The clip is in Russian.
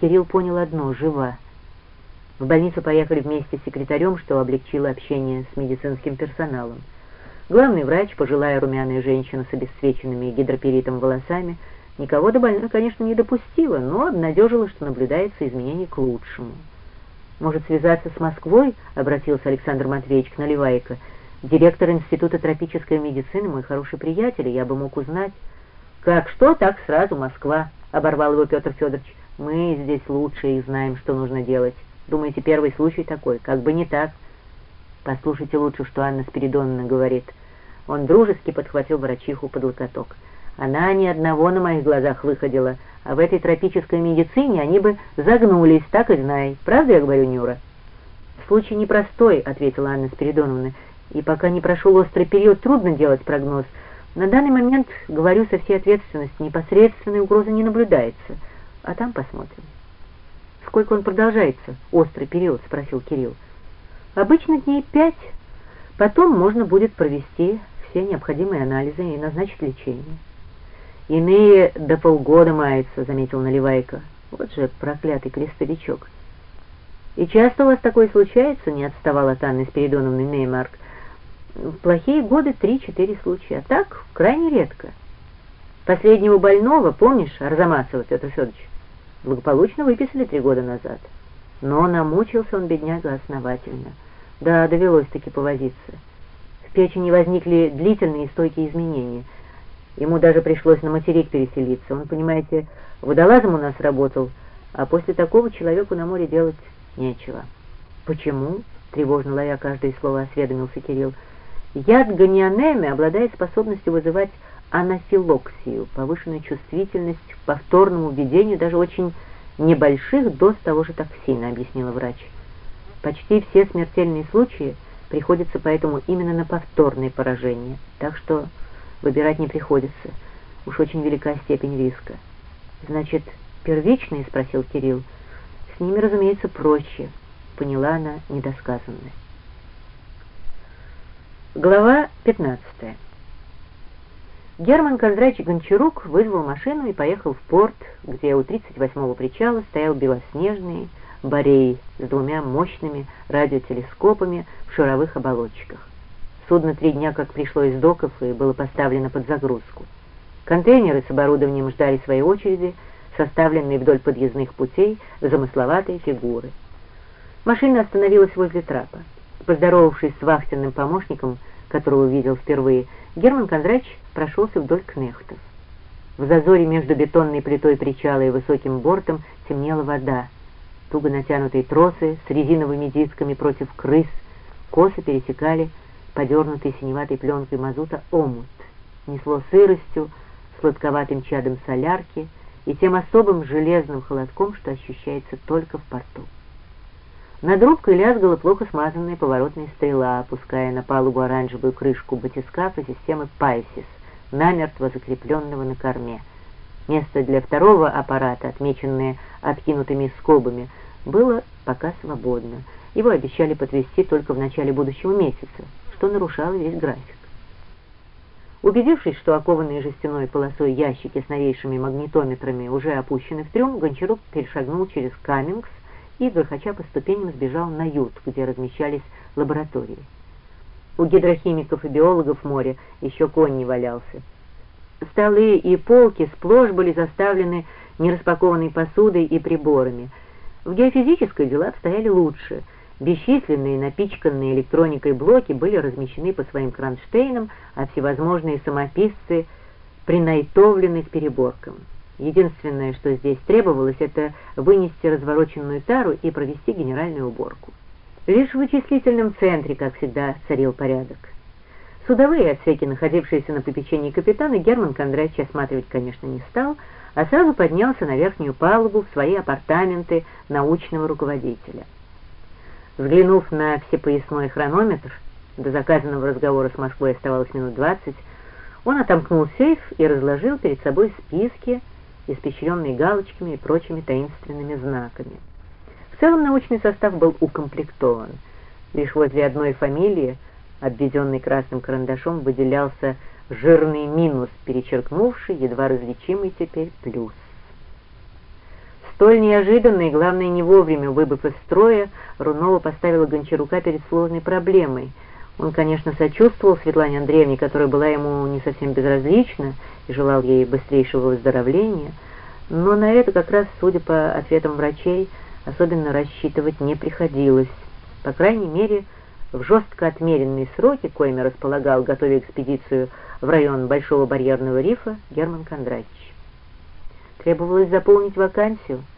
Кирилл понял одно — жива. В больницу поехали вместе с секретарем, что облегчило общение с медицинским персоналом. Главный врач, пожилая румяная женщина с обесцвеченными гидроперитом волосами, никого до больной, конечно, не допустила, но обнадежила, что наблюдается изменение к лучшему. «Может, связаться с Москвой?» — обратился Александр Матвеевич к Наливайко. «Директор Института тропической медицины, мой хороший приятель, я бы мог узнать». «Как что, так сразу Москва», — оборвал его Петр Федорович. «Мы здесь лучшие и знаем, что нужно делать. Думаете, первый случай такой? Как бы не так». «Послушайте лучше, что Анна Спиридоновна говорит». Он дружески подхватил врачиху под локоток. «Она ни одного на моих глазах выходила, а в этой тропической медицине они бы загнулись, так и знай. Правда я говорю, Нюра?» «Случай непростой», — ответила Анна Спиридоновна, «и пока не прошел острый период, трудно делать прогноз». На данный момент, говорю со всей ответственностью, непосредственной угрозы не наблюдается. А там посмотрим. Сколько он продолжается, острый период, спросил Кирилл. Обычно дней пять. Потом можно будет провести все необходимые анализы и назначить лечение. Иные до полгода маются, заметил Наливайко. Вот же проклятый крестовичок. И часто у вас такое случается, не отставала от Анны Спиридоновны Неймарк. В плохие годы три-четыре случая, а так крайне редко. Последнего больного, помнишь, Арзамасова Петр Федорович, благополучно выписали три года назад. Но намучился он, бедняга, основательно. Да, довелось таки повозиться. В печени возникли длительные и стойкие изменения. Ему даже пришлось на материк переселиться. Он, понимаете, водолазом у нас работал, а после такого человеку на море делать нечего. «Почему?» — тревожно ловя каждое слово осведомился Кирилл. Яд ганианеми обладает способностью вызывать анафилоксию, повышенную чувствительность к повторному введению даже очень небольших доз того же токсина, объяснила врач. Почти все смертельные случаи приходятся поэтому именно на повторное поражение, так что выбирать не приходится. Уж очень велика степень риска. Значит, первичные, спросил Кирилл. С ними, разумеется, проще, поняла она недосказанное. Глава 15 Герман Кондрач Гончарук вызвал машину и поехал в порт, где у 38-го причала стоял белоснежный Борей с двумя мощными радиотелескопами в шаровых оболочках. Судно три дня как пришло из доков и было поставлено под загрузку. Контейнеры с оборудованием ждали своей очереди, составленные вдоль подъездных путей замысловатые фигуры. Машина остановилась возле трапа. Поздоровавшись с вахтенным помощником, которого увидел впервые, Герман Кондрач прошелся вдоль кнехтов. В зазоре между бетонной плитой причала и высоким бортом темнела вода. Туго натянутые тросы с резиновыми дисками против крыс косо пересекали подернутый синеватой пленкой мазута омут. Несло сыростью, сладковатым чадом солярки и тем особым железным холодком, что ощущается только в порту. Над рубкой лязгала плохо смазанная поворотная стрела, опуская на палубу оранжевую крышку батискафа системы «Пайсис», намертво закрепленного на корме. Место для второго аппарата, отмеченное откинутыми скобами, было пока свободно. Его обещали подвести только в начале будущего месяца, что нарушало весь график. Убедившись, что окованные жестяной полосой ящики с новейшими магнитометрами уже опущены в трюм, Гончарук перешагнул через Каммингс и, грохоча по ступеням, сбежал на ют, где размещались лаборатории. У гидрохимиков и биологов море еще конь не валялся. Столы и полки сплошь были заставлены нераспакованной посудой и приборами. В геофизической дела обстояли лучше. Бесчисленные напичканные электроникой блоки были размещены по своим кронштейнам, а всевозможные самописцы принайтовлены с переборком. Единственное, что здесь требовалось, это вынести развороченную тару и провести генеральную уборку. Лишь в вычислительном центре, как всегда, царил порядок. Судовые отсеки, находившиеся на попечении капитана, Герман Кондрач осматривать, конечно, не стал, а сразу поднялся на верхнюю палубу в свои апартаменты научного руководителя. Взглянув на всепоясной хронометр, до заказанного разговора с Москвой оставалось минут двадцать, он отомкнул сейф и разложил перед собой списки, испещренный галочками и прочими таинственными знаками. В целом научный состав был укомплектован. Лишь возле одной фамилии, обведенной красным карандашом, выделялся жирный минус, перечеркнувший едва различимый теперь плюс. Столь неожиданно и, главное, не вовремя выбыв из строя, Рунова поставила Гончарука перед сложной проблемой. Он, конечно, сочувствовал Светлане Андреевне, которая была ему не совсем безразлична желал ей быстрейшего выздоровления, но на это как раз, судя по ответам врачей, особенно рассчитывать не приходилось. По крайней мере, в жестко отмеренные сроки, коими располагал, готовя экспедицию в район Большого барьерного рифа, Герман Кондратьевич. Требовалось заполнить вакансию –